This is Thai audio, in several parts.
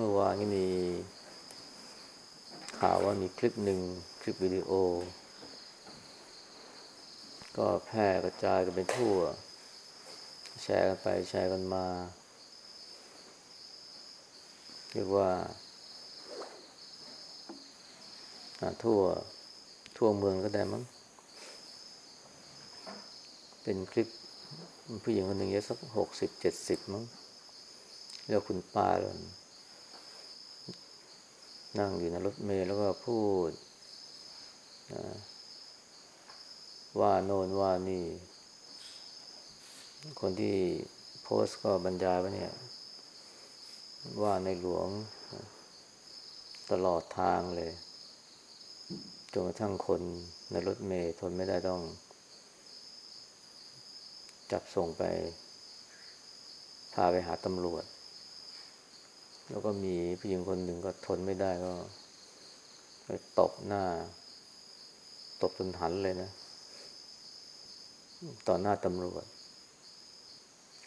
เมื่อวานก็มี ข่าวว่ามีคลิปหนึ่งคลิปวิดีโอ ก็แพร่กระจายกันไปทั่ว แชร์กันไปแชร์กันมา เรียกว่า ทั่วทั่วเมืองก็ได้มั้ง เป็นคลิปผู้หญิงคนหนึ่งอายุสักหกสิบเจ็ดสิบมั้งเรียกคุณป้าเลย นั่งอยู่ในรถเมล์แล้วก็พูดว่าโน่นว่านี่ คนที่โพสก็บรรยายว่าเนี่ย ว่าในหลวง ตลอดทางเลยจนกระทั่งคนในรถเมล์ทนไม่ได้ต้อง จับส่งไป พาไปหาตำรวจ แล้วก็มีผู้หญิงคนหนึ่งก็ทนไม่ได้ก็ไปตบหน้า ตบจนหันเลยนะ ต่อหน้าตำรวจ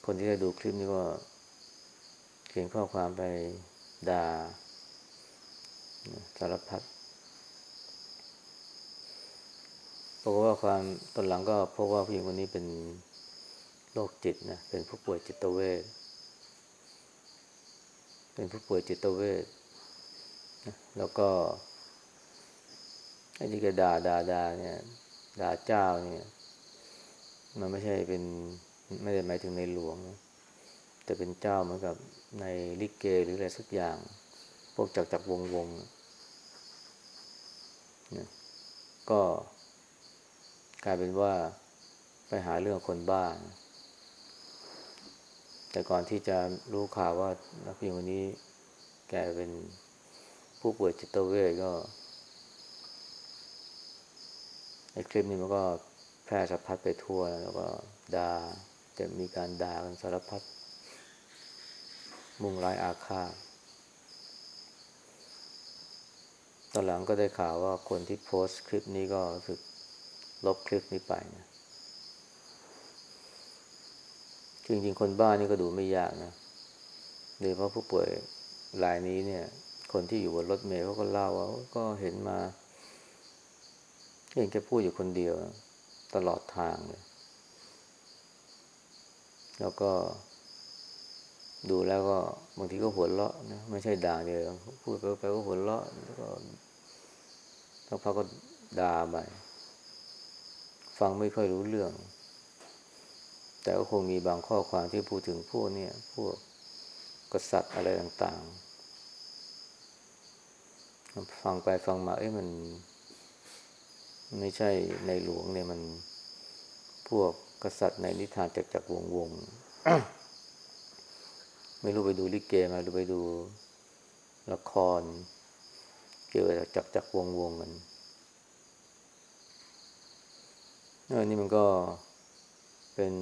คนที่ได้ดูคลิปนี้ก็เขียนข้อความไปด่าสารพัดเพราะว่าความตอนหลังก็พบว่าผู้หญิงคนนี้เป็นโรคจิตนะ เป็นผู้ป่วยจิตเวช เป็นผู้ป่วยจิตเวชแล้วก็ไอ้ที่แกด่าด่าด่าเนี่ยด่าเจ้าเนี่ย มันไม่ใช่เป็นไม่ได้หมายถึงในหลวง แต่เป็นเจ้าเหมือนกับในลิเกหรืออะไรสักอย่าง พวกจักจักวงวงนะก็กลายเป็นว่าไปหาเรื่องคนบ้าน แต่ก่อนที่จะรู้ข่าวว่านักพิมพ์คนนี้แกเป็นผู้ป่วยจิตเวชก็ในคลิปนี้มันก็แพร่สะพัดไปทั่วแล้วก็ดา่าจะมีการด่ากันสารพัดมุ่งร้ายอาฆาตตอนหลังก็ได้ข่าวว่าคนที่โพสต์คลิปนี้ก็รู้สึกลบคลิปนี้ไปนะ จริงๆ คนบ้านี่ก็ดูไม่ยากนะโดยเพราะผู้ป่วยรายนี้เนี่ย คนที่อยู่บนรถเมล์เขาก็เล่าว่าก็เห็นมา เห็นแค่พูดอยู่คนเดียว ตลอดทางเลย แล้วก็ ดูแล้วก็บางทีก็หัวเราะนะไม่ใช่ด่าเดียวพูดไปไปก็หัวเราะแล้วก็แล้วพอก็ด่าไปฟังไม่ค่อยรู้เรื่อง แต่ก็คงมีบางข้อความที่พูดถึงพวกเนี่ยพวกกษัตริย์อะไรต่างๆ ฟังไปฟังมา เอ้ยมัน ไม่ใช่ในหลวงเนี่ยมันพวกกษัตริย์ในนิทานจากจากวงวงไม่รู้ไปดูลิเกมาหรือไปดูละคร เกี่ยวกับจักจักวงวงกันเออนี่มันก็ เป็น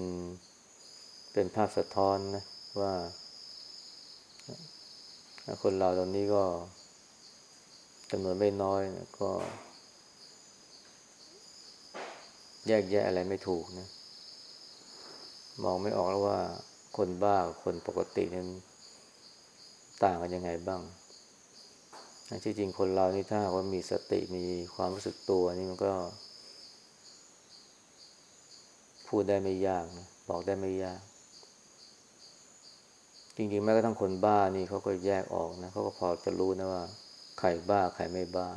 เป็นภาพสะท้อนนะว่า คนเราตอนนี้ก็จำนวนไม่น้อยนะก็ แยกแยะอะไรไม่ถูกนะ มองไม่ออกแล้วว่าคนบ้าคนปกตินั้นต่างกันยังไงบ้างที่จริงคนเรานี่ถ้าว่ามีสติมีความรู้สึกตัวนี่มันก็ พูดได้ไม่ยากนะบอกได้ไม่ยาก จริงๆแม้กระทั่งคนบ้านี่เขาก็แยกออกนะเขาก็พอจะรู้นะว่าใครบ้าใครไม่บ้า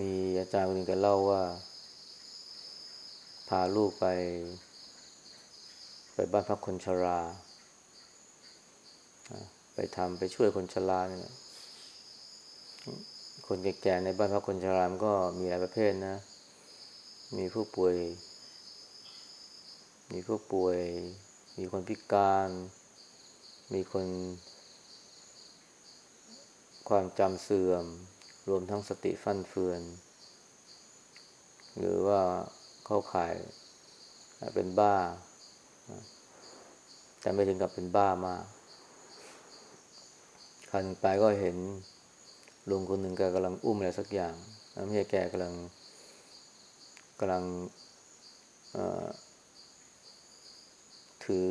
มีอาจารย์คนหนึ่งแกเล่าว่า พาลูกไป ไปบ้านพักคนชรา ไปทำไปช่วยคนชราเนี่ยคนแก่ๆในบ้านพักคนชรามก็มีหลายประเภทนะ มีผู้ป่วย มีผู้ป่วย มีคนพิการ มีคน ความจำเสื่อม รวมทั้งสติฟั่นเฟือน หรือว่าเข้าข่ายเป็นบ้า แต่ไม่ถึงกับเป็นบ้ามากคันไปก็เห็นลุงคนหนึ่งแกกำลังอุ้มอะไรสักอย่างไม่ใช่แกกำลัง กำลังถือ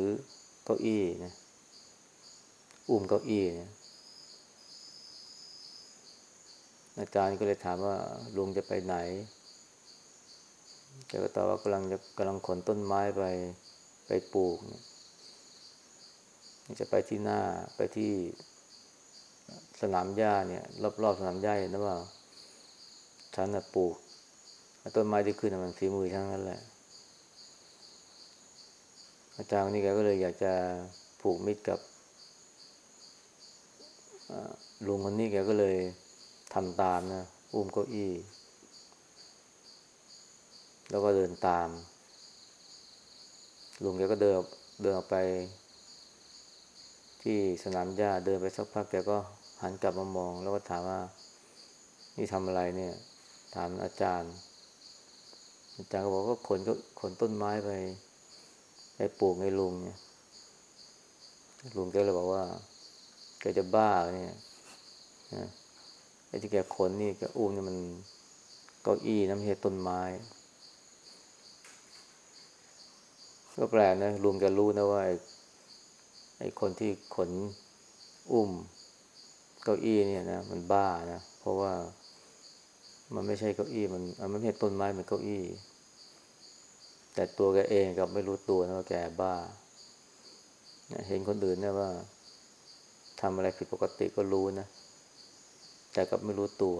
เก้าอี้นะอุ้มเก้าอี้นี่ยอาจารย์ก็เลยถามว่าลุงจะไปไหนแกก็ตอบว่ากำลังจะกำลังขนต้นไม้ไปไปปลูกเนี่ยจะไปที่หน้าไปที่สนามหญ้าเนี่ย รอบๆสนามหญ้าเห็นะว่าฉันน่ะปลูก ต้นไม้ที่ขึ้นมันฝีมือทั้งนั้นแหละ อาจารย์นี่แกก็เลยอยากจะผูกมิตรกับลุงคนนี้แกก็เลยทำตามนะ อุ้มเก้าอี้ แล้วก็เดินตาม ลุงแกก็เดินเดินออกไป ที่สนามหญ้าเดินไปสักพักแกก็หันกลับมามอง แล้วก็ถามว่า นี่ทำอะไรเนี่ย ถามอาจารย์ อาจารย์ก็บอกว่าขนก็ขนต้นไม้ไปไปปลูกในลุงเนี่ยลุงแกเลยบอกว่าแกจะบ้าเนี่ยไอ้ที่แกขนนี่แกอุ้มนี่มันเก้าอี้น้ำเฮต้นไม้ ก็แปลกนะลุงแกรู้นะว่าไอ้ไอ้คนที่ขนอุ้มเก้าอี้เนี่ยนะมันบ้านะ เพราะว่า มันไม่ใช่เก้าอี้มันมันไม่ใช่ต้นไม้มันเก้าอี้ แต่ตัวแกเองกับไม่รู้ตัวนะว่าแกบ้า เห็นคนอื่นเนี่ยว่าทำอะไรผิดปกติก็รู้นะ แต่กับไม่รู้ตัว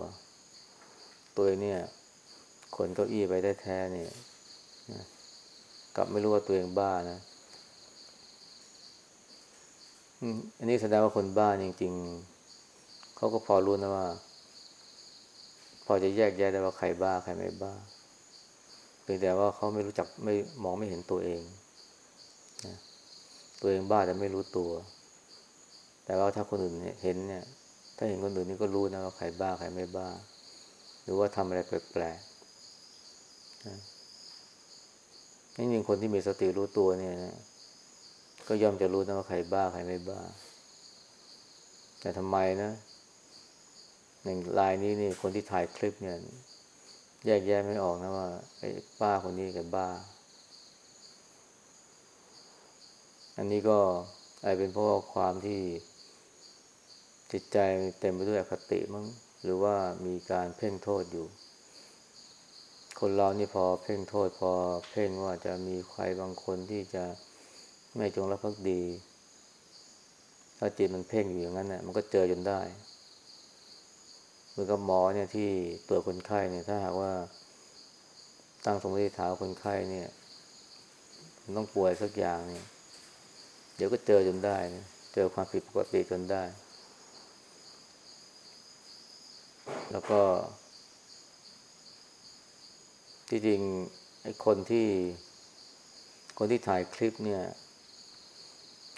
ตัวเนี่ยขนเก้าอี้ไปได้แท้เนี่ยนะกับไม่รู้ว่าตัวเองบ้านะอันนี้แสดงว่าคนบ้าจริง ๆ เขาก็พอรู้นะว่า พอจะแยกแยะได้ว่าใครบ้าใครไม่บ้าเพียงแต่ว่าเขาไม่รู้จักไม่มองไม่เห็นตัวเองนะตัวเองบ้าแต่ไม่รู้ตัว แต่ว่าถ้าคนอื่นเห็นเนี่ย ถ้าเห็นคนอื่นนี่ก็รู้นะว่าใครบ้าใครไม่บ้า หรือว่าทำอะไรแปลกๆนะนี่จริงคนที่มีสติรู้ตัวเนี่ยนะก็ย่อมจะรู้นะว่าใครบ้าใครไม่บ้า แต่ทำไมนะ หนึ่งลายนี้นี่คนที่ถ่ายคลิปเนี่ย แยกแยะไม่ออกนะว่าไอ้ป้าคนนี้กับบ้า อันนี้ก็อาจเป็นเพราะความที่จิตใจเต็มไปด้วยอคติมั้งหรือว่ามีการเพ่งโทษอยู่ คนเรานี่พอเพ่งโทษ พอเพ่งว่าจะมีใครบางคนที่จะไม่จงรักภักดี ถ้าจิตมันเพ่งอยู่อย่างนั้นเนี่ยมันก็เจอจนได้ มือนกับหมอเนี่ยที่ตรวจคนไข้เนี่ยถ้าหากว่า ตั้งสมมติฐานคนไข้เนี่ยต้องป่วยสักอย่างเนี่ย เดี๋ยวก็เจอจนได้นะเจอความผิดปกติจนได้ แล้วก็ ที่จริงไอ้คนที่คนที่ถ่ายคลิปเนี่ย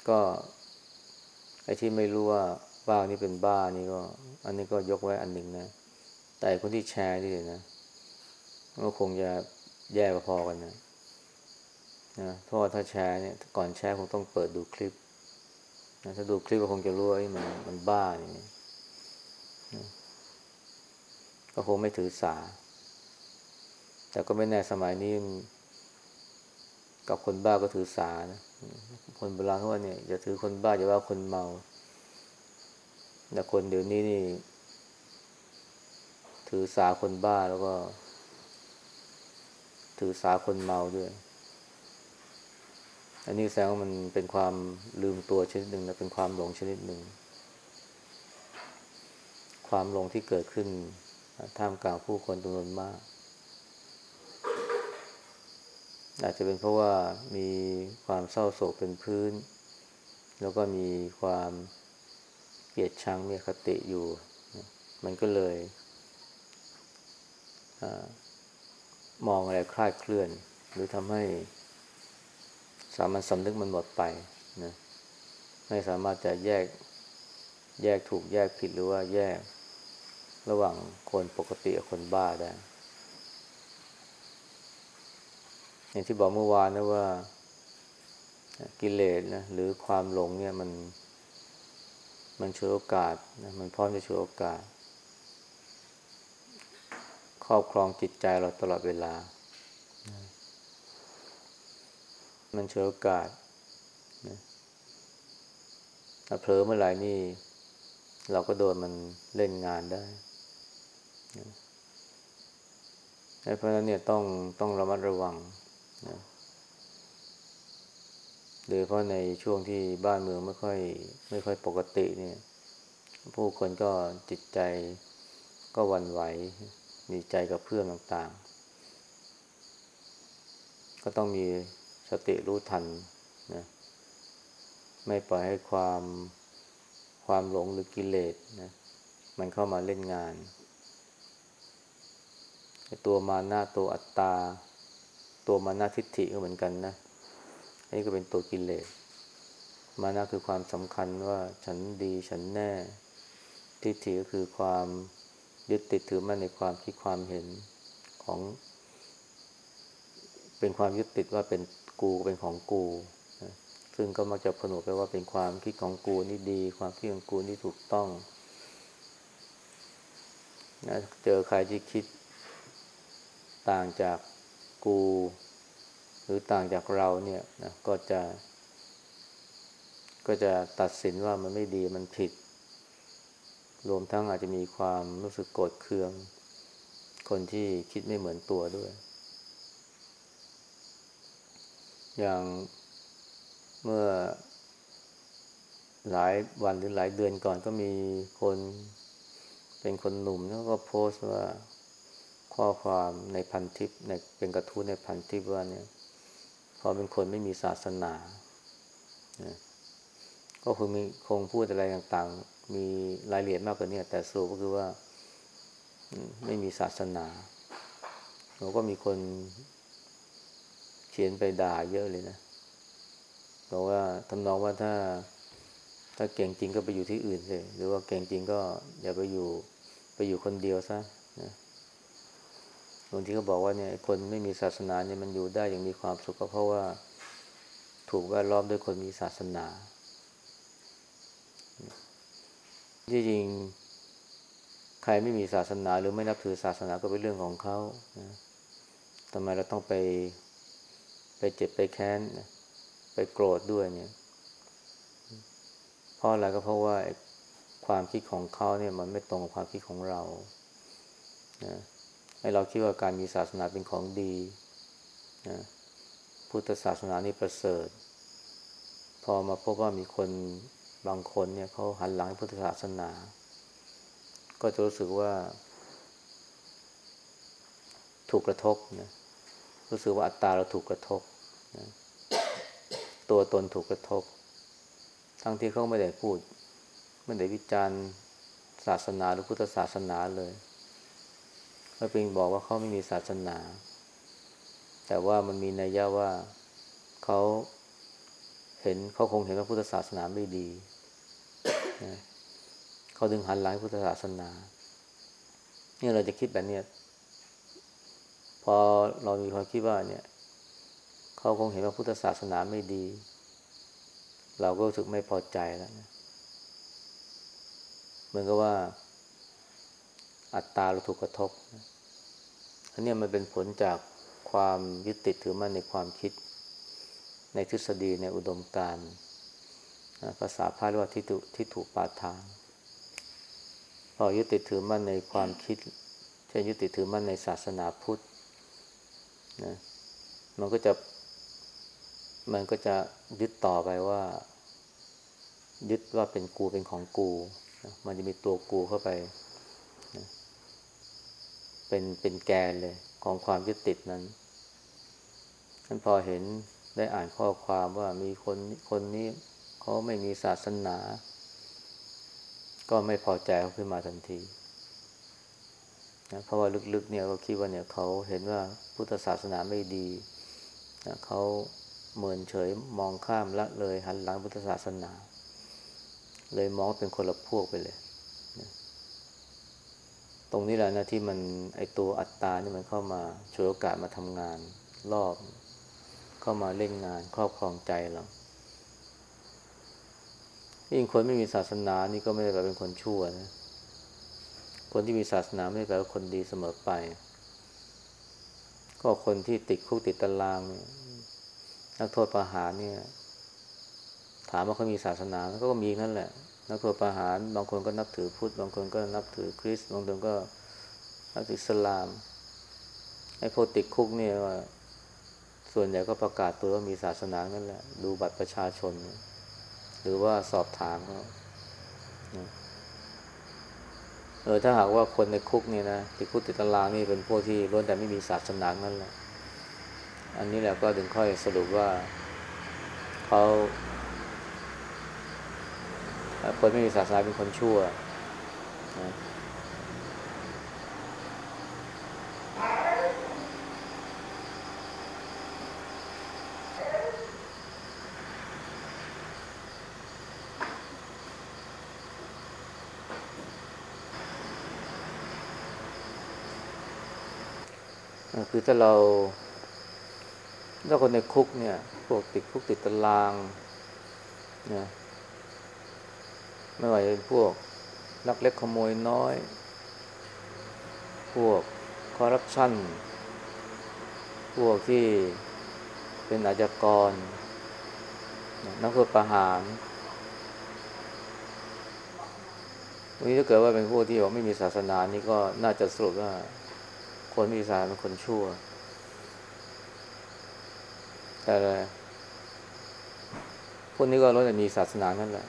ก็ ไอ้ที่ไม่รู้ว่า บ้านี่เป็นบ้านี่ก็ อันนี้ก็ยกไว้อันหนึ่งนะ แต่คนที่แชร์นี่นะก็คงจะแย่พอกันนะนะเพราะว่าถ้าแชร์เนี่ยก่อนแชร์คงต้องเปิดดูคลิปนะถ้าดูคลิปก็คงจะรู้ว่ามันมันบ้าอย่างนี้ก็คงไม่ถือสา แต่ก็ไม่แน่สมัยนี้กับคนบ้าก็ถือสานะคนโบราณเขาว่าเนี่ยอย่าถือคนบ้าอย่าว่าคนเมา แต่คนเดี๋ยวนี้นี่ ถือสาคนบ้าแล้วก็ ถือสาคนเมาด้วย อันนี้แสดงว่ามันเป็นความลืมตัวชนิดหนึ่งนะเป็นความหลงชนิดหนึ่ง ความหลงที่เกิดขึ้นท่ามกลางผู้คนจำนวนมาก อาจจะเป็นเพราะว่ามีความเศร้าโศกเป็นพื้น แล้วก็มีความ ลียดชังมีคติอยู่ มันก็เลยอมองอะไรคลาดเคลื่อน หรือทำให้สามัญสำนึกมันหมดไปนะไม่สามารถจะแยกแยกถูกแยกผิดหรือว่าแยกระหว่างคนปกติกับคนบ้าได้ อย่างที่บอกเมื่อวานนะว่ากิเลสนะหรือความหลงเนี่ยมัน มันช่วยโอกาสนะมันพร้อมจะช่วยโอกาส ครอบครองจิตใจเราตลอดเวลา มันช่วยโอกาสนะถ้าเผลอเมื่อไหร่นี่ เราก็โดนมันเล่นงานได้เพราะฉะนั้นเนี่ยต้องต้องระมัดระวังนะ โดยเพราะในช่วงที่บ้านเมืองไม่ค่อย ไม่ค่อยปกติเนี่ย ผู้คนก็จิตใจก็วันไหว มีใจกับเพื่อนต่างๆ ก็ต้องมีสติรู้ทันนะไม่ปล่อยให้ความความหลงหรือกิเลสนะมันเข้ามาเล่นงาน ตัวมานาตัวอัตตา ตัวมานาทิฏฐิก็เหมือนกันนะ อันนี้ก็เป็นตัวกิเลส มานะคือความสำคัญว่าฉันดีฉันแน่ ทิฏฐิก็คือความยึดติดถือมั่นในความคิดความเห็นของ เป็นความยึดติดว่าเป็นกูเป็นของกูนะซึ่งก็มักจะผนวกไปว่าเป็นความคิดของกูนี่ดี ความคิดของกูนี่ถูกต้องนะเจอใครที่คิดต่างจากกู หรือต่างจากเราเนี่ยนะก็จะ ก็จะตัดสินว่ามันไม่ดีมันผิด รวมทั้งอาจจะมีความรู้สึกโกรธเคือง คนที่คิดไม่เหมือนตัวด้วย อย่างเมื่อหลายวันหรือหลายเดือนก่อนก็มีคนเป็นคนหนุ่มแล้วก็โพสต์ว่าข้อความในพันทิปในเป็นกระทู้ในพันทิปว่าเนี่ย พอเป็นคนไม่มีศาสนาก็คงมีคงพูดอะไรต่างๆ มีรายละเอียดมากกว่านี้แต่สรุปก็คือว่าไม่มีศาสนาเราก็มีคนเขียนไปด่าเยอะเลยนะบอกว่าทำนองว่าถ้า ถ้าเก่งจริงก็ไปอยู่ที่อื่นเลยหรือว่าเก่งจริงก็อย่าไปอยู่ไปอยู่คนเดียวซะนะ บางทีก็บอกว่าเนี่ยคนไม่มีศาสนาเนี่ยมันอยู่ได้อย่างมีความสุขก็เพราะว่า ถูกแวดล้อมด้วยคนมีศาสนาที่จริงใครไม่มีศาสนาหรือไม่นับถือศาสนาก็เป็นเรื่องของเขาทำไมเราต้องไป ไปเจ็บไปแค้น ไปโกรธด้วยเนี่ยเพราะอะไรก็เพราะว่าความคิดของเขาเนี่ย มันไม่ตรงกับความคิดของเรานะ ให้เราคิดว่าการมีศาสนาเป็นของดีนะพุทธศาสนานี่ประเสริฐ พอมาพบว่ามีคนบางคนเนี่ยเขาหันหลังพุทธศาสนา ก็จะรู้สึกว่า ถูกกระทบนะรู้สึกว่าอัตตาเราถูกกระทบนะตัวตนถูกกระทบ ทั้งที่เขาไม่ได้พูด ไม่ได้วิจารณ์ศาสนาหรือพุทธศาสนาเลย พระปิงบอกว่าเขาไม่มีศาสนา แต่ว่ามันมีนัยยะว่าเขาเห็นเขาคงเห็นว่าพุทธศาสนาไม่ดีนะเขาดึงหันหลังพุทธศาสนาเนี่ยเราจะคิดแบบเนี้ยพอเรามีความคิดว่าเนี่ยเขาคงเห็นว่าพุทธศาสนาไม่ดี เราก็รู้สึกไม่พอใจแล้วนะเหมือนกับว่า อัตตาเราถูกกระทบ อันนี้มันเป็นผลจากความยึดติดถือมั่นในความคิด ในทฤษฎีในอุดมการณ์ภาษาพาเรียกว่าทิฏฐุทิฏฐุปาทาน พอยึดติดถือมั่นในความคิด เช่นยึดติดถือมั่นในศาสนาพุทธนะมันก็จะ มันก็จะยึดต่อไปว่า ยึดว่าเป็นกูเป็นของกู มันจะมีตัวกูเข้าไป เป็นเป็นแกนเลยของความยึดติดนั้นฉันพอเห็นได้อ่านข้อความว่ามีคนคนนี้เขาไม่มีศาสนา ก็ไม่พอใจเขาขึ้นมาทันทีนะเพราะว่าลึกๆเนี่ยก็คิดว่าเนี่ยเขาเห็นว่าพุทธศาสนาไม่ดีนะเขาเหมือนเฉยมองข้ามละเลยหันหลังพุทธศาสนา เลยมองเป็นคนละพวกไปเลย ตรงนี้แหละนะที่มันไอตัวอัตตานี่มันเข้ามาช่วยโอกาสมาทำงานรอบ เข้ามาเล่นงานครอบครองใจเรายิ่งคนไม่มีศาสนานี่ก็ไม่ได้แปลเป็นคนชั่วนะ คนที่มีศาสนาไม่ได้แปลว่าคนดีเสมอไป ก็คนที่ติดคุกติดตารางเนี่ยนักโทษประหารเนี่ย ถามว่าเขามีศาสนาก็มีนั่นแหละ นักโทษประหาร บางคนก็นับถือพุทธ บางคนก็นับถือคริสต์ บางคนก็นับถืออิสลาม ไอ้พวกติดคุกเนี่ยว่า ส่วนใหญ่ก็ประกาศตัวว่ามีศาสนานั่นแหละ ดูบัตรประชาชน หรือว่าสอบถามเขาเออถ้าหากว่าคนในคุกนี่นะติดคุกติดตารางนี่เป็นพวกที่ล้วนแต่ไม่มีศาสนานั่นแหละ อันนี้แหละก็ถึงค่อยสรุปว่าเขา คนไม่มีศาสนาเป็นคนชั่วนะคือถ้าเราถ้าคนในคุกเนี่ย พวกติดคุกติดตารางเนี่ย ไม่ว่าจะเป็นพวกลักเล็กขโมยน้อย พวกคอร์รัปชันพวกที่เป็นอาชญากร นักโทษประหารวันนี้ถ้าเกิดว่าเป็นพวกที่บอกไม่มีศาสนานี่ก็น่าจะสรุปว่า คนมีศาสนาเป็นคนชั่ว แต่พวกนี้ก็ล้วนแต่มีศาสนานั่นแหละ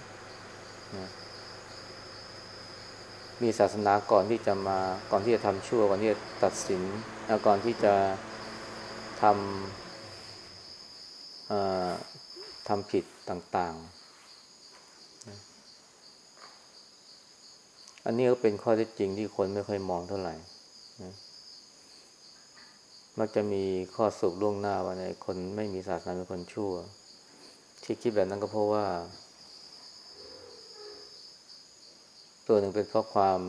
มีศาสนาก่อนที่จะมาก่อนที่จะทำชั่วก่อนที่จะตัดสินก่อนที่จะทำทำผิดต่าง ๆ อันนี้ก็เป็นข้อเท็จจริงที่คนไม่ค่อยมองเท่าไหร่มักจะมีข้อสุขล่วงหน้าว่าในคนไม่มีศาสนาเป็นคนชั่ว ที่คิดแบบนั้นก็เพราะว่า ตัวหนึ่งเป็นเพราะความ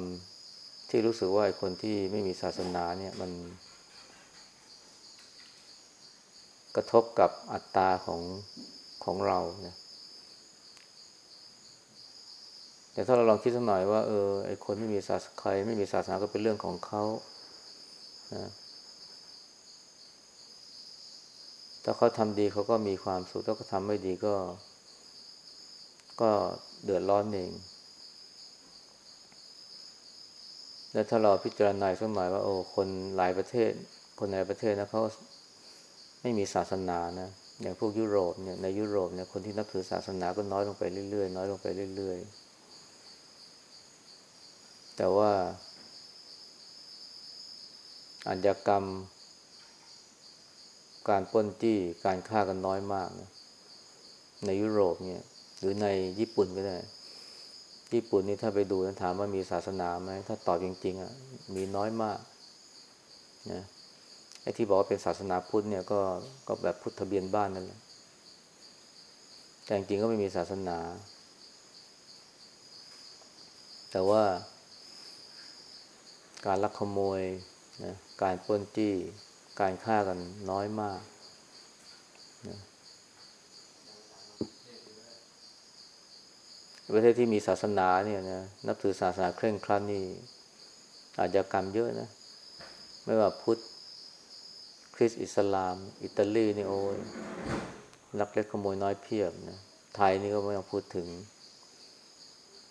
ที่รู้สึกว่าคนที่ไม่มีศาสนาเนี่ยมัน กระทบกับอัตตาของของเราเนี่ยแต่ถ้าเราลองคิดสักหน่อยว่าเออไอคนไม่มีศาสนาใครไม่มีศาสนาก็เป็นเรื่องของเขานะถ้าเขาทำดีเขาก็มีความสุขถ้าเขาทำไม่ดีก็ ก็เดือดร้อนเอง แล้วถ้าเราพิจารณาสักหน่อยว่าโอ้คนหลายประเทศ คนในประเทศนะเขาไม่มีศาสนานะอย่างพวกยุโรปเนี่ยในยุโรปเนี่ยคนที่นับถือศาสนาก็น้อยลงไปเรื่อยๆน้อยลงไปเรื่อยๆ แต่ว่าอัญญกรรม การป้นจี้การฆ่ากันน้อยมากนะในยุโรปเนี่ย หรือในญี่ปุ่นก็ได้ ญี่ปุ่นนี่ถ้าไปดูถามว่ามีศาสนาไหมถ้าตอบจริง ๆอะมีน้อยมากนะไอ้ที่บอกว่าเป็นศาสนาพุทธเนี่ยก็ก็แบบพุทธทะเบียนบ้านนั่นแหละแต่จริงก็ไม่มีศาสนา แต่ว่า การลักขโมยนะการปล้นจี้ การฆ่ากันน้อยมากนะ ประเทศที่มีศาสนาเนี่ยนะนับถือศาสนาเคร่งครัดนี่อาชญากรรมเยอะนะ ไม่ว่าพุทธ คริสต์อิสลาม อิตาลีนี่โอ้ยลักเล็กขโมยน้อยเพียบนะไทยนี่ก็ไม่ต้องพูดถึง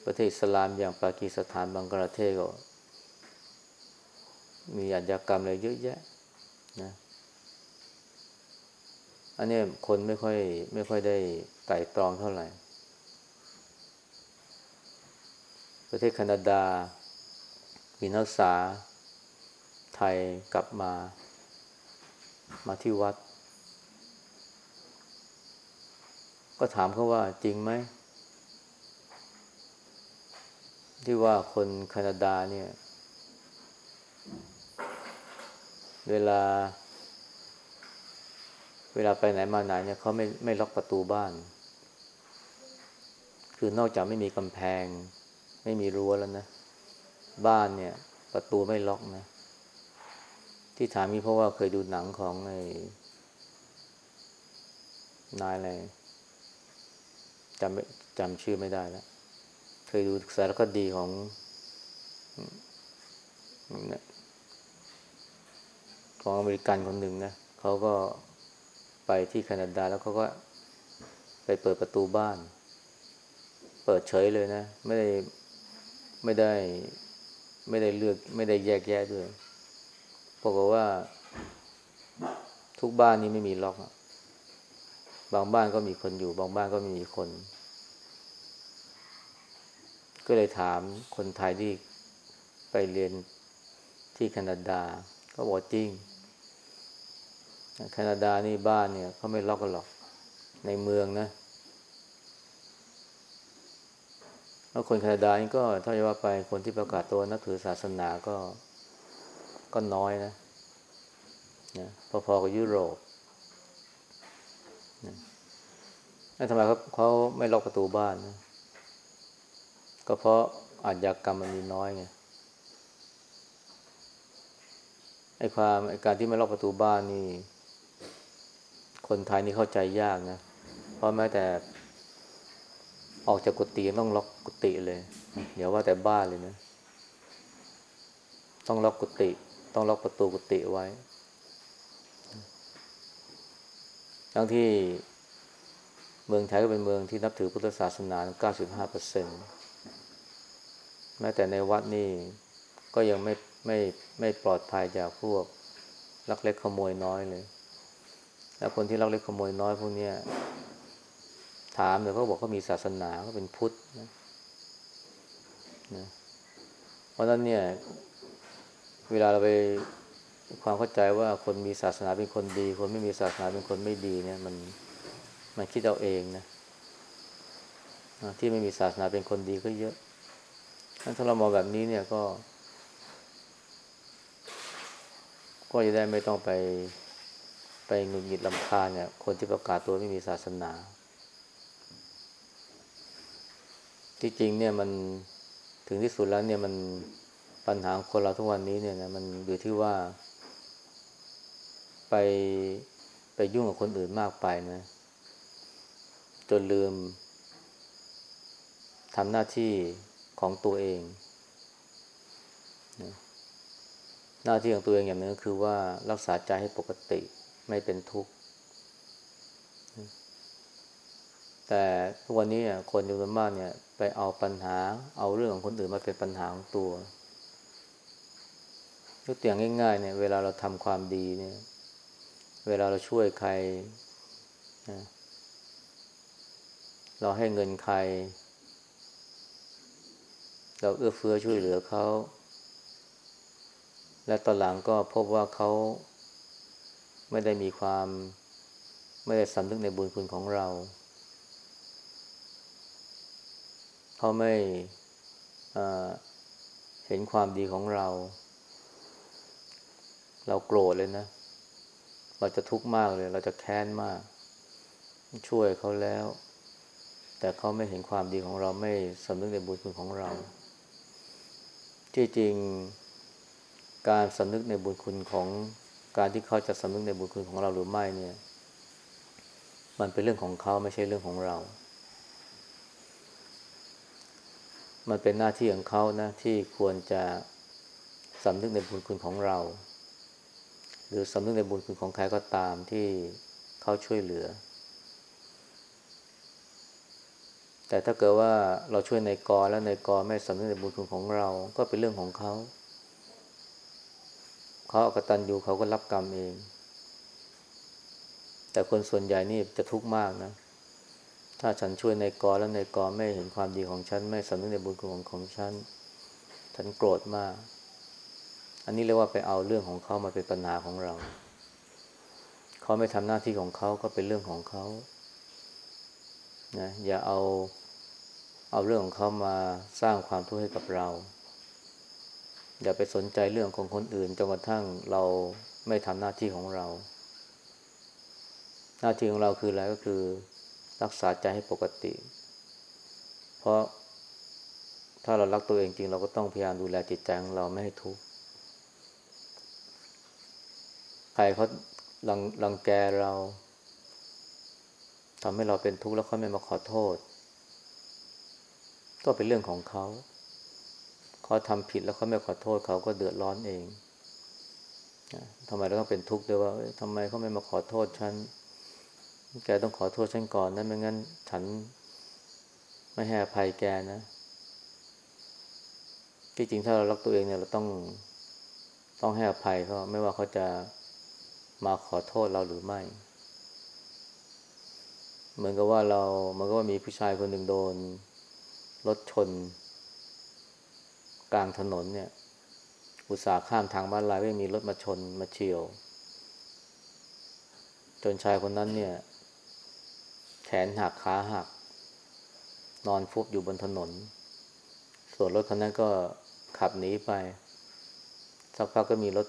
ประเทศอิสลามอย่างปากีสถานบังกลาเทศก็ มีอาชญากรรมอะไรเยอะแยะนะอันนี้คนไม่ค่อยไม่ค่อยได้ไต่ตรองเท่าไหร่ ประเทศแคนาดา มีนักศึกษา ไทยกลับมา มาที่วัด ก็ถามเขาว่าจริงไหม ที่ว่าคนแคนาดาเนี่ย เวลา เวลาไปไหนมาไหนเนี่ยเขาไม่ไม่ล็อกประตูบ้าน คือนอกจากไม่มีกำแพง ไม่มีรั้วแล้วนะ บ้านเนี่ย ประตูไม่ล็อกนะ ที่ถามมีเพราะว่าเคยดูหนังของไอ้นายอะไรจำจำชื่อไม่ได้แล้ว เคยดูสารคดีของของอเมริกันคนหนึ่งนะเขาก็ไปที่แคนาดาแล้วเขาก็ไปเปิดประตูบ้าน เปิดเฉยเลยนะ ไม่ได้ ไม่ได้ไม่ได้เลือก ไม่ได้แยกแยะด้วยปรากฏว่า ทุกบ้านนี้ไม่มีล็อกบางบ้านก็มีคนอยู่ บางบ้านก็ไม่มีคน ก็เลยถามคนไทยที่ไปเรียนที่แคนาดา ก็บอกจริงแคนาดานี่บ้านเนี่ยเขาไม่ล็อกกันหรอก ในเมืองนะ แล้วคนแคนาดานี่ก็ถ้าจะว่าไปคนที่ประกาศตัวนับถือศาสนาก็ก็น้อยนะนะพอๆกับยุโรปนะทำไมเขาเขาไม่ล็อกประตูบ้านนะก็เพราะอาชญากรรมมันมีน้อยไงไอ้ความไอ้การที่ไม่ล็อกประตูบ้านนี่ คนไทยนี่เข้าใจยากนะ เพราะแม้แต่ ออกจากกุฏิต้องล็อกกุฏิเลย เดี๋ยวว่าแต่บ้านเลยนะ ต้องล็อกกุฏิต้องล็อกประตูกุฏิไว้ ทั้งที่เมืองไทยก็เป็นเมืองที่นับถือพุทธศาสนา 95เปอร์เซ็นต์แม้แต่ในวัดนี่ก็ยังไม่ไม่ไม่ปลอดภัยจากพวกลักเล็กขโมยน้อยเลย แล้วคนที่ลักเล็กขโมยน้อยพวกนี้ ถามเดี๋ยวเขาบอกเขามีศาสนาเขาเป็นพุทธนะนะเพราะนั้นเนี่ย เวลาเราไปความเข้าใจว่าคนมีศาสนาเป็นคนดี คนไม่มีศาสนาเป็นคนไม่ดีเนี่ย มันมันคิดเอาเองนะที่ไม่มีศาสนาเป็นคนดีก็เยอะถ้าเรามองแบบนี้เนี่ยก็ ก็จะได้ไม่ต้องไปไปหงุนหงิดลำคาเนี่ย คนที่ประกาศตัวไม่มีศาสนา ที่จริงเนี่ยมันถึงที่สุดแล้วเนี่ยมันปัญหาคนเราทุกวันนี้เนี่ยนะมันอยู่ที่ว่า ไปไปยุ่งกับคนอื่นมากไปนะ จนลืมทำหน้าที่ของตัวเองนะหน้าที่ของตัวเองอย่างนึงก็คือว่ารักษาใจให้ปกติไม่เป็นทุกข์ แต่ทุกวันนี้คนจำนวนมากเนี่ย ไปเอาปัญหา เอาเรื่องของคนอื่นมาเป็นปัญหาของตัวยกตัวอย่างง่ายๆเนี่ย เวลาเราทำความดีเนี่ย เวลาเราช่วยใครนะเราให้เงินใคร เราเอื้อเฟื้อช่วยเหลือเขา และตอนหลังก็พบว่าเขาไม่ได้มีความ ไม่ได้สำนึกในบุญคุณของเราเขาไม่เห็นความดีของเรา เราโกรธเลยนะ เราจะทุกข์มากเลย เราจะแค้นมาก ช่วยเขาแล้ว แต่เขาไม่เห็นความดีของเราไม่สำนึกในบุญคุณของเราที่จริงการสำนึกในบุญคุณของการที่เขาจะสำนึกในบุญคุณของเราหรือไม่เนี่ย มันเป็นเรื่องของเขาไม่ใช่เรื่องของเรา มันเป็นหน้าที่ของเขานะที่ควรจะสำนึกในบุญคุณของเรา หรือสำนึกในบุญคุณของใครก็ตามที่เขาช่วยเหลือ แต่ถ้าเกิดว่าเราช่วยในกอแล้วในกอไม่สำนึกในบุญคุณของเรา ก็เป็นเรื่องของเขาเขาอากตันอยู่เขาก็รับกรรมเอง แต่คนส่วนใหญ่นี่จะทุกข์มากนะ ถ้าฉันช่วยในกอแล้วในกอไม่เห็นความดีของฉัน ไม่สำนึกในบุญคุณของฉัน ฉันโกรธมาก อันนี้เรียกว่าไปเอาเรื่องของเขามาเป็นปัญหาของเรา เขาไม่ทำหน้าที่ของเขาก็เป็นเรื่องของเขานะอย่าเอาเอาเรื่องของเขามาสร้างความทุกข์ให้กับเรา อย่าไปสนใจเรื่องของคนอื่นจนกระทั่งเราไม่ทำหน้าที่ของเรา หน้าที่ของเราคืออะไรก็คือ รักษาใจให้ปกติ เพราะถ้าเรารักตัวเองจริง เราก็ต้องพยายามดูแลจิตใจของเราไม่ให้ทุกข์ใครเขาลังรังแกเราทำให้เราเป็นทุกข์แล้วเขาไม่มาขอโทษ ก็เป็นเรื่องของเขาเขาทำผิดแล้วเขาไม่ขอโทษเขาก็เดือดร้อนเองทำไมเราต้องเป็นทุกข์ด้วยว่าทำไมเขาไม่มาขอโทษฉัน แกต้องขอโทษฉันก่อนนะไม่งั้นฉันไม่ให้อภัยแกนะที่จริงถ้าเรารักตัวเองเนี่ยเราต้องต้องให้อภัยเขาไม่ว่าเขาจะมาขอโทษเราหรือไม่ เหมือนกับว่าเราเหมือนกับว่ามีผู้ชายคนหนึ่งโดนรถชน กลางถนนเนี่ย อุตส่าห์ข้ามทางบ้านลายไม่มีรถมาชนมาเฉียว จนชายคนนั้นเนี่ย แขนหักขาหัก นอนฟุบอยู่บนถนน ส่วนรถคันนั้นก็ขับหนีไป สักพักก็มีรถ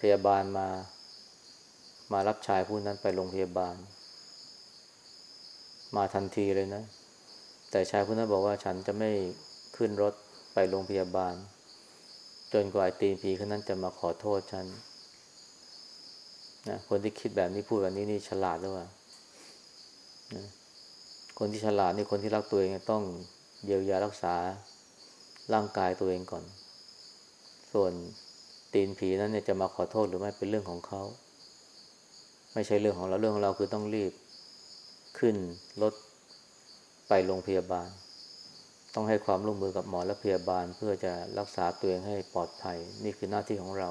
พยาบาลมา มารับชายผู้นั้นไปโรงพยาบาล มาทันทีเลยนะ แต่ชายผู้นั้นบอกว่าฉันจะไม่ขึ้นรถไปโรงพยาบาล จนกว่าไอ้ตีนผีคนนั้นจะมาขอโทษฉันนะคนที่คิดแบบนี้พูดแบบนี้นี่ฉลาดหรือเปล่า คนที่ฉลาดนี่คนที่รักตัวเองต้องเยียวยารักษาร่างกายตัวเองก่อน ส่วนตีนผีนั้นเนี่ยจะมาขอโทษหรือไม่เป็นเรื่องของเขา ไม่ใช่เรื่องของเราเรื่องของเราคือต้องรีบขึ้นรถไปโรงพยาบาล ต้องให้ความร่วมมือกับหมอและพยาบาล เพื่อจะรักษาตัวเองให้ปลอดภัย นี่คือหน้าที่ของเรา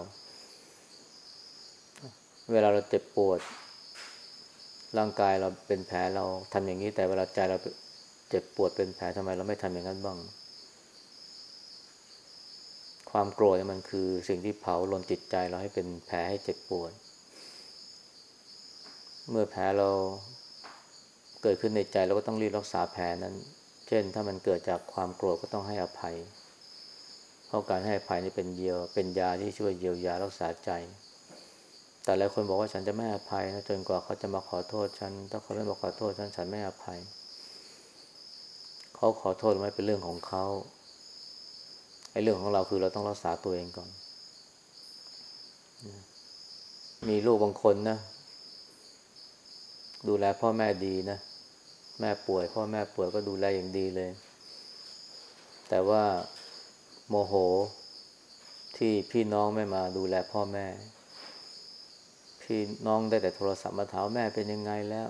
เวลาเราเจ็บปวด ร่างกายเราเป็นแผลเราทำอย่างนี้ แต่เวลาใจเราเจ็บปวดเป็นแผลทำไมเราไม่ทำอย่างนั้นบ้าง ความโกรธมันคือสิ่งที่เผาลนจิตใจเราให้เป็นแผลให้เจ็บปวด เมื่อแผลเราเกิดขึ้นในใจเราก็ต้องรีบรักษาแผลนั้น เช่น ถ้ามันเกิดจากความโกรธก็ต้องให้อภัย เพราะการให้อภัยนี่เป็นเยียวเป็นยาที่ช่วยเยียวยารักษาใจ แต่หลายคนบอกว่าฉันจะไม่อภัยนะจนกว่าเขาจะมาขอโทษฉัน ถ้าเขาไม่มาขอโทษฉันฉันไม่อภัย เขาขอโทษไม่เป็นเรื่องของเขาไอ้เรื่องของเราคือเราต้องรักษาตัวเองก่อน มีลูกบางคนนะ ดูแลพ่อแม่ดีนะ แม่ป่วย พ่อแม่ป่วยก็ดูแลอย่างดีเลย แต่ว่าโมโหที่พี่น้องไม่มาดูแลพ่อแม่ พี่น้องได้แต่โทรศัพท์มาถามแม่เป็นยังไงแล้ว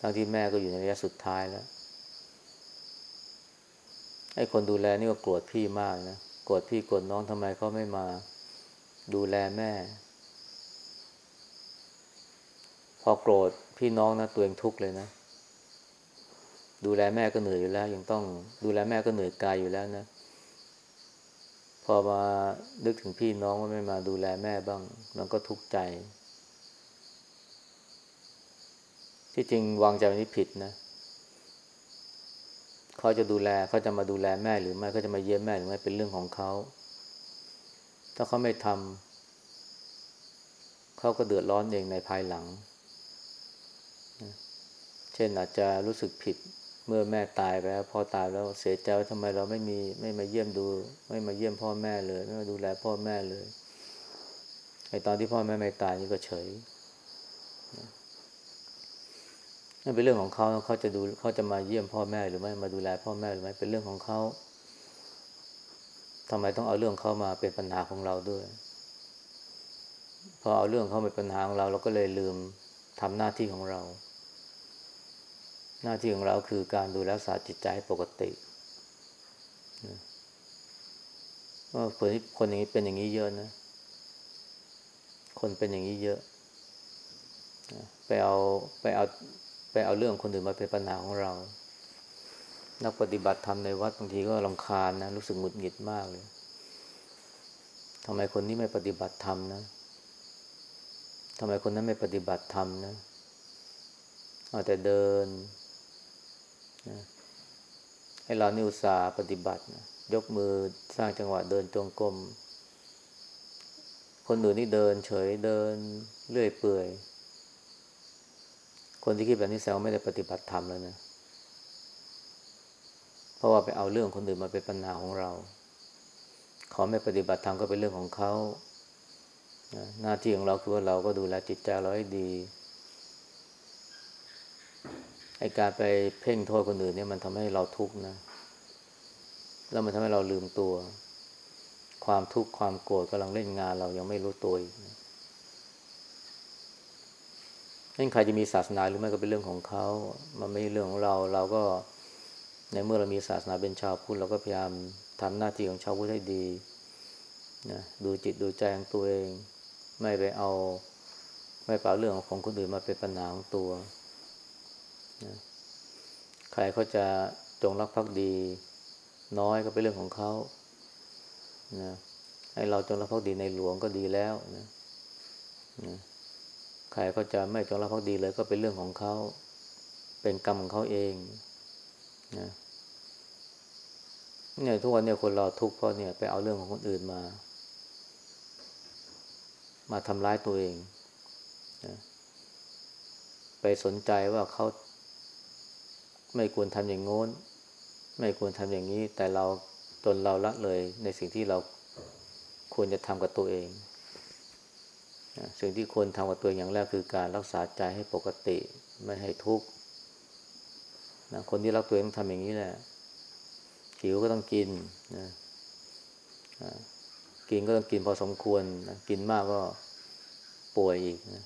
ทั้งที่แม่ก็อยู่ในระยะสุดท้ายแล้วไอ้คนดูแลนี่ก็โกรธพี่มากนะโกรธพี่โกรธน้องทำไมเขาไม่มาดูแลแม่ พอโกรธพี่น้องนะตัวเองทุกข์เลยนะ ดูแลแม่ก็เหนื่อยอยู่แล้ว ยังต้องดูแลแม่ก็เหนื่อยกายอยู่แล้วนะ พอมานึกถึงพี่น้องว่าไม่มาดูแลแม่บ้าง มันก็ทุกข์ใจ ที่จริงวางใจนี้ผิดนะเขาจะดูแลเขาจะมาดูแลแม่หรือไม่เขาจะมาเยี่ยมแม่หรือไม่เป็นเรื่องของเขาถ้าเขาไม่ทำเขาก็เดือดร้อนเองในภายหลัง เช่นอาจจะรู้สึกผิด เมื่อแม่ตายไปแล้วพ่อตายแล้วเสียใจว่าทำไมเราไม่มีไม่มาเยี่ยมดู ไม่มาเยี่ยมพ่อแม่เลย ไม่มาดูแลพ่อแม่เลยไอตอนที่พ่อแม่ไม่ตายนี่ก็เฉยนั่นเป็นเรื่องของเขาเขาจะดูเขาจะมาเยี่ยมพ่อแม่หรือไม่มาดูแลพ่อแม่หรือไม่เป็นเรื่องของเขาทำไมต้องเอาเรื่องเขามาเป็นปัญหาของเราด้วย พอเอาเรื่องเขาเป็นปัญหาของเรา เราก็เลยลืมทำหน้าที่ของเรา หน้าที่ของเราคือการดูแลรักษาจิตใจให้ปกติว่าคนที่คนอย่างนี้เป็นอย่างนี้เยอะนะ คนเป็นอย่างนี้เยอะ ไปเอาไปเอาไปเอาเรื่องคนอื่นมาเป็นปัญหาของเรา นักปฏิบัติธรรมในวัดบางทีก็รำคาญนะ รู้สึกหงุดหงิดมากเลยทำไมคนนี้ไม่ปฏิบัติธรรมนะทำไมคนนั้นไม่ปฏิบัติธรรมนะเอาแต่เดิน นะให้เรานิวสาปฏิบัตินะยกมือสร้างจังหวะเดินจงกรมคนอื่นนี่เดินเฉยเดินเรื่อยเปื่อย คนที่คิดแบบนี้แสดงว่าไม่ได้ปฏิบัติธรรมแล้วนะ เพราะว่าไปเอาเรื่องคนอื่นมาเป็นปัญหาของเราเขาไม่ปฏิบัติธรรมก็เป็นเรื่องของเขาหน้าที่ของเราคือว่าเราก็ดูแลจิตใจเราให้ดี ไอการไปเพ่งโทษคนอื่นเนี่ยมันทำให้เราทุกข์นะ แล้วมันทำให้เราลืมตัว ความทุกข์ความโกรธกำลังเล่นงานเรายังไม่รู้ตัวอีกนะนั่นใครจะมีศาสนาหรือไม่ก็เป็นเรื่องของเขา มันไม่ใช่เรื่องของเรา เราก็ในเมื่อเรามีศาสนาเป็นชาวพุทธเราก็พยายามทำหน้าที่ของชาวพุทธให้ดีนะดูจิตดูใจของตัวเอง ไม่ไปเอา ไม่เปล่าเรื่องของคนอื่นมาเป็นปัญหาของตัว นะใครเขาจะจงรักภักดี น้อยก็เป็นเรื่องของเขานะให้เราจงรักภักดีในหลวงก็ดีแล้วนะนะใครก็จะไม่จงรักภักดีเลยก็เป็นเรื่องของเขา เป็นกรรมของเขาเองนะเนี่ยทุกวันเนี่ยคนเราทุกข์เพราะเนี่ยไปเอาเรื่องของคนอื่นมา มาทำร้ายตัวเองนะไปสนใจว่าเขา ไม่ควรทำอย่างโน้น ไม่ควรทำอย่างนี้ แต่เราตนเราละเลยในสิ่งที่เราควรจะทำกับตัวเองสิ่งที่ควรทำกับตัวองอย่างแรกคือการรักษาใจให้ปกติไม่ให้ทุกข์นะคนที่รักตัวเองต้องทำอย่างนี้แหละหิวก็ต้องกินนะกินก็ต้องกินพอสมควรนะกินมากก็ป่วยอีกนะ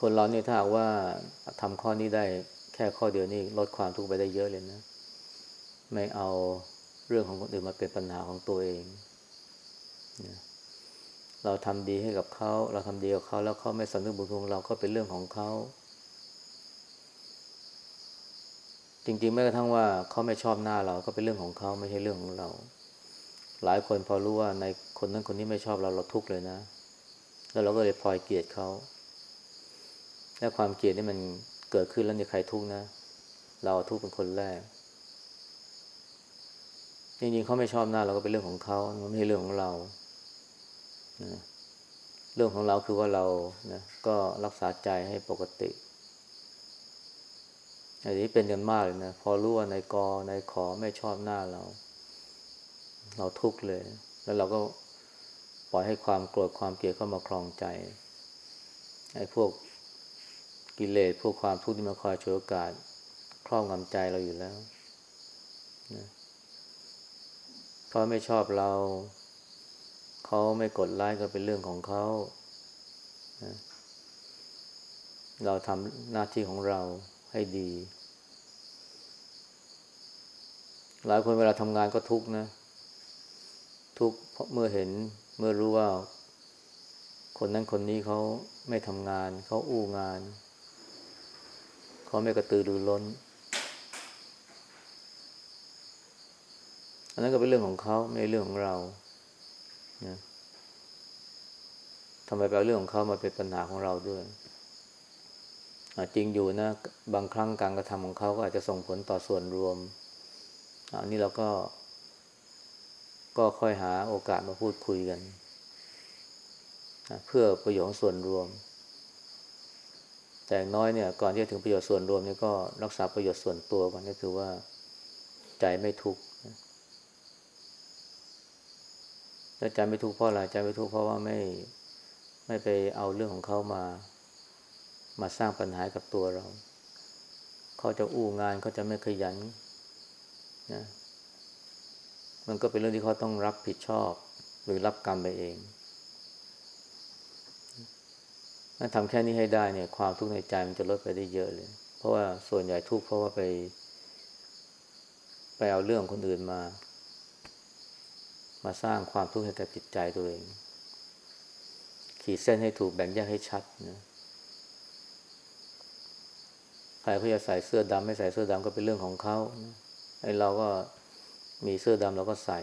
คนเราเนี่ยถ้าว่าทำข้อนี้ได้แค่ข้อเดียวนี่ลดความทุกข์ไปได้เยอะเลยนะ ไม่เอาเรื่องของคนอื่นมาเป็นปัญหาของตัวเองนะเราทำดีให้กับเขา เราทำดีกับเขาแล้วเขาไม่สำนึกบุญคุณเราก็เป็นเรื่องของเขา จริงๆแม้กระทั่งว่าเขาไม่ชอบหน้าเราก็เป็นเรื่องของเขาไม่ใช่เรื่องของเรา หลายคนพอรู้ว่าในคนนั้นคนนี้ไม่ชอบเราเราทุกข์เลยนะ แล้วเราก็เลยพลอยเกลียดเขา และความเกลียดนี่มันเกิดขึ้นแล้วในใครทุกข์นะ เราทุกข์เป็นคนแรกจริงๆเขาไม่ชอบหน้าเราก็เป็นเรื่องของเขาไม่ใช่เรื่องของเรานะเรื่องของเราคือว่าเรานะก็รักษาใจให้ปกติอันนี้เป็นกันมากเลยนะพอรู้ว่านายกนายขอไม่ชอบหน้าเรา เราทุกข์เลย แล้วเราก็ปล่อยให้ความโกรธความเกลียดเข้ามาคลองใจไอ้พวก กิเลสพวกความทุกข์ที่มาคอยช่วยโอกาสครอบงำใจเราอยู่แล้วนะเขาไม่ชอบเรา เขาไม่กดไลค์ก็เป็นเรื่องของเขานะเราทำหน้าที่ของเราให้ดี หลายคนเวลาทำงานก็ทุกข์นะ ทุกข์เพราะเมื่อเห็นเมื่อรู้ว่า คนนั้นคนนี้เขาไม่ทำงาน เขาอู้งานเขาไม่กระตือรือร้น อันนั้นก็เป็นเรื่องของเขาไม่ใช่เรื่องของเรานะทำไมไปเอาเรื่องของเขามาเป็นปัญหาของเราด้วยจริงอยู่นะ บางครั้งการกระทำของเขาก็อาจจะส่งผลต่อส่วนรวมอันนี้เราก็ ก็ค่อยหาโอกาสมาพูดคุยกัน เพื่อประโยชน์ส่วนรวม แต่น้อยเนี่ยก่อนที่จะถึงประโยชน์ส่วนรวมเนี่ยก็รักษาประโยชน์ส่วนตัวก่อนก็คือว่าใจไม่ทุกข์แล้วใจไม่ทุกข์เพราะอะไรใจไม่ทุกข์เพราะว่าไม่ไม่ไปเอาเรื่องของเขามา มาสร้างปัญหากับตัวเรา เขาจะอู้งานเขาจะไม่ขยันนะมันก็เป็นเรื่องที่เขาต้องรับผิดชอบ หรือรับกรรมไปเอง ถ้าทำแค่นี้ให้ได้เนี่ย ความทุกข์ในใจมันจะลดไปได้เยอะเลย เพราะว่าส่วนใหญ่ทุกข์เพราะว่าไป ไปเอาเรื่องคนอื่นมา มาสร้างความทุกข์ให้กับจิตใจตัวเอง ขีดเส้นให้ถูกแบ่งแยกให้ชัดนะใครเขาจะใส่เสื้อดำไม่ใส่เสื้อดำก็เป็นเรื่องของเขาไอ้เราก็มีเสื้อดำเราก็ใส่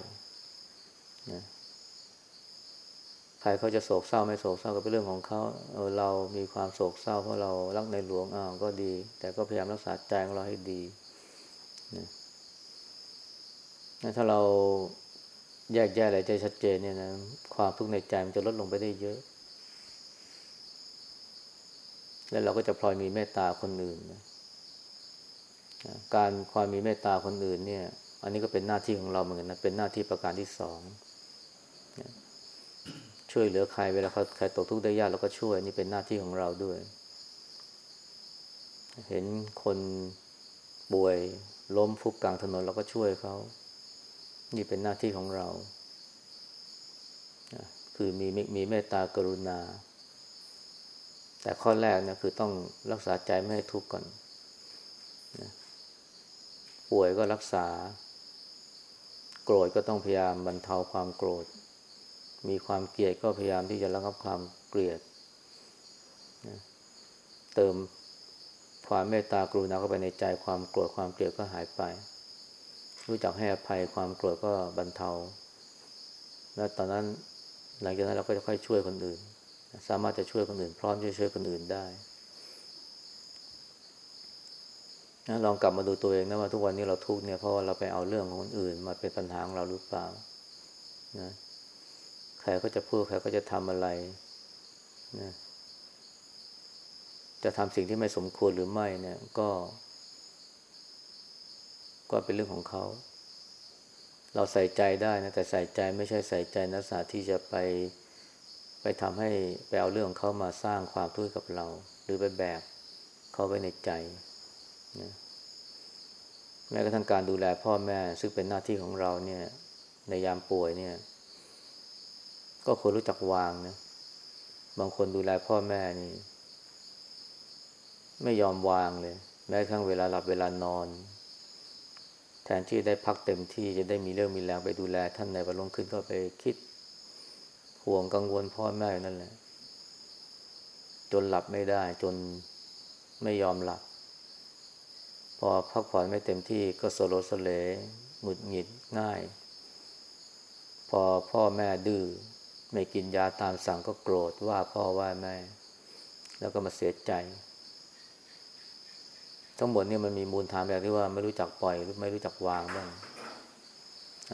นะ ใครเขาจะโศกเศร้าไม่โศกเศร้าก็เป็นเรื่องของเขาเออเรามีความโศกเศร้าเพราะเรารักในหลวงอ้าวก็ดี แต่ก็พยายามรักษาใจของเราให้ดีนะถ้าเราแยกแยะอะไรใจชัดเจนเนี่ยนะความทุกข์ในใจมันจะลดลงไปได้เยอะ แล้วเราก็จะพลอยมีเมตตาคนอื่นนะการความมีเมตตาคนอื่นเนี่ย อันนี้ก็เป็นหน้าที่ของเราเหมือนกันนะเป็นหน้าที่ประการที่สอง ช่วยเหลือใครเวลาเขาใครตกทุกข์ได้ยากเราก็ช่วยนี่เป็นหน้าที่ของเราด้วย เห็นคนป่วยล้มฟุบกลางถนนเราก็ช่วยเขา นี่เป็นหน้าที่ของเรา คือมีมีเมตตากรุณา แต่ข้อแรกนะคือต้องรักษาใจไม่ให้ทุกข์ก่อนนะป่วยก็รักษา โกรธก็ต้องพยายามบรรเทาความโกรธ มีความเกลียดก็พยายามที่จะระงับความเกลียดนะเติมความเมตตากรุณาเข้าไปในใจความโกรธความเกลียดก็หายไป รู้จักให้อภัยความโกรธก็บรรเทา แล้วตอนนั้นหลังจากนั้นเราก็จะค่อยช่วยคนอื่น สามารถจะช่วยคนอื่น พร้อมจะช่วยคนอื่นได้นะลองกลับมาดูตัวเองนะว่าทุกวันนี้เราทุกเนี่ยเพราะว่าเราไปเอาเรื่องของคนอื่น มาเป็นปัญหาของเราหรือเปล่านะ รก็จะพูดใครก็จะทำอะไรนะจะทำสิ่งที่ไม่สมควรหรือไม่เนี่ย ก็ ก็เป็นเรื่องของเขา เราใส่ใจได้นะแต่ใส่ใจไม่ใช่ใส่ใจนักษาที่จะไปไปทำให้ไปเอาเรื่องของเขามาสร้างความทุกข์กับเรา หรือไปแบกเขาไว้ในใจนะแม้กระทั่งการดูแลพ่อแม่ซึ่งเป็นหน้าที่ของเราเนี่ย ในยามป่วยเนี่ย ก็ควรรู้จักวางนะ บางคนดูแลพ่อแม่นี่ ไม่ยอมวางเลย แม้กระทั่งเวลาหลับเวลานอน แทนที่ได้พักเต็มที่จะได้มีเรื่องมีแรงไปดูแล ท่านในวันรุ่งขึ้นก็ไปคิด ห่วงกังวลพ่อแม่นั่นแหละ จนหลับไม่ได้ จนไม่ยอมหลับ พอพักผ่อนไม่เต็มที่ก็โซโลโซเลหงุดหงิดง่าย พอพ่อแม่ดื้อ ไม่กินยาตามสั่งก็โกรธว่าพ่อว่าแม่แล้วก็มาเสียใจ ทั้งหมดนี่มันมีมูลฐานแบบที่ว่าไม่รู้จักปล่อยหรือไม่รู้จักวางบ้าง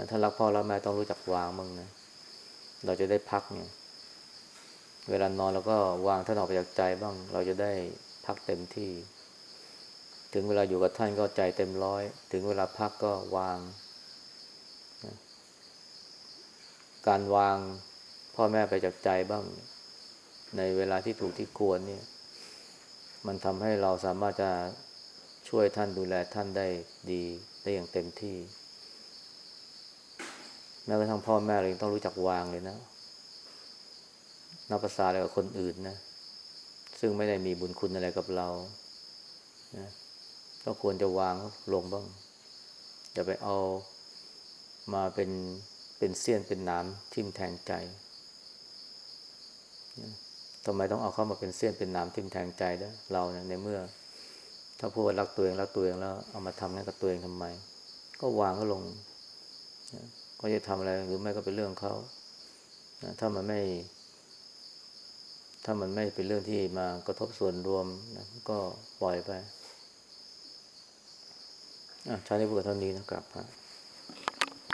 ถ้ารักพ่อรักแม่ต้องรู้จักวางบ้างนะเราจะได้พักเนี่ย เวลานอนเราก็วางท่านออกไปจากใจบ้าง เราจะได้พักเต็มที่ ถึงเวลาอยู่กับท่านก็ใจเต็มร้อย ถึงเวลาพักก็วาง การวาง พ่อแม่ไปจากใจบ้าง ในเวลาที่ถูกที่ควรเนี่ย มันทำให้เราสามารถจะช่วยท่านดูแลท่านได้ดีได้อย่างเต็มที่ แม้กระทั่งพ่อแม่เรายังต้องรู้จักวางเลยนะนับภาษาอะไรกับคนอื่นนะ ซึ่งไม่ได้มีบุญคุณอะไรกับเรานะก็ควรจะวางลงบ้างอย่าไปเอามาเป็นเป็นเสี้ยนเป็นน้ำทิ่มแทงใจ ทำไมต้องเอาเข้ามาเป็นเส้นเป็นน้ำทิ่มแทงใจด้วยเราเนี่ยในเมื่อ ถ้าพูดว่ารักตัวเองรักตัวเองแล้วเอามาทำงั้นกับตัวเองทำไม ก็วางก็ลงก็จะทำอะไรหรือไม่ก็เป็นเรื่องเขาถ้ามันไม่ ถ้ามันไม่เป็นเรื่องที่มากระทบส่วนรวมนะก็ปล่อยไปอะชาตินี้พูดเท่านี้นะครับ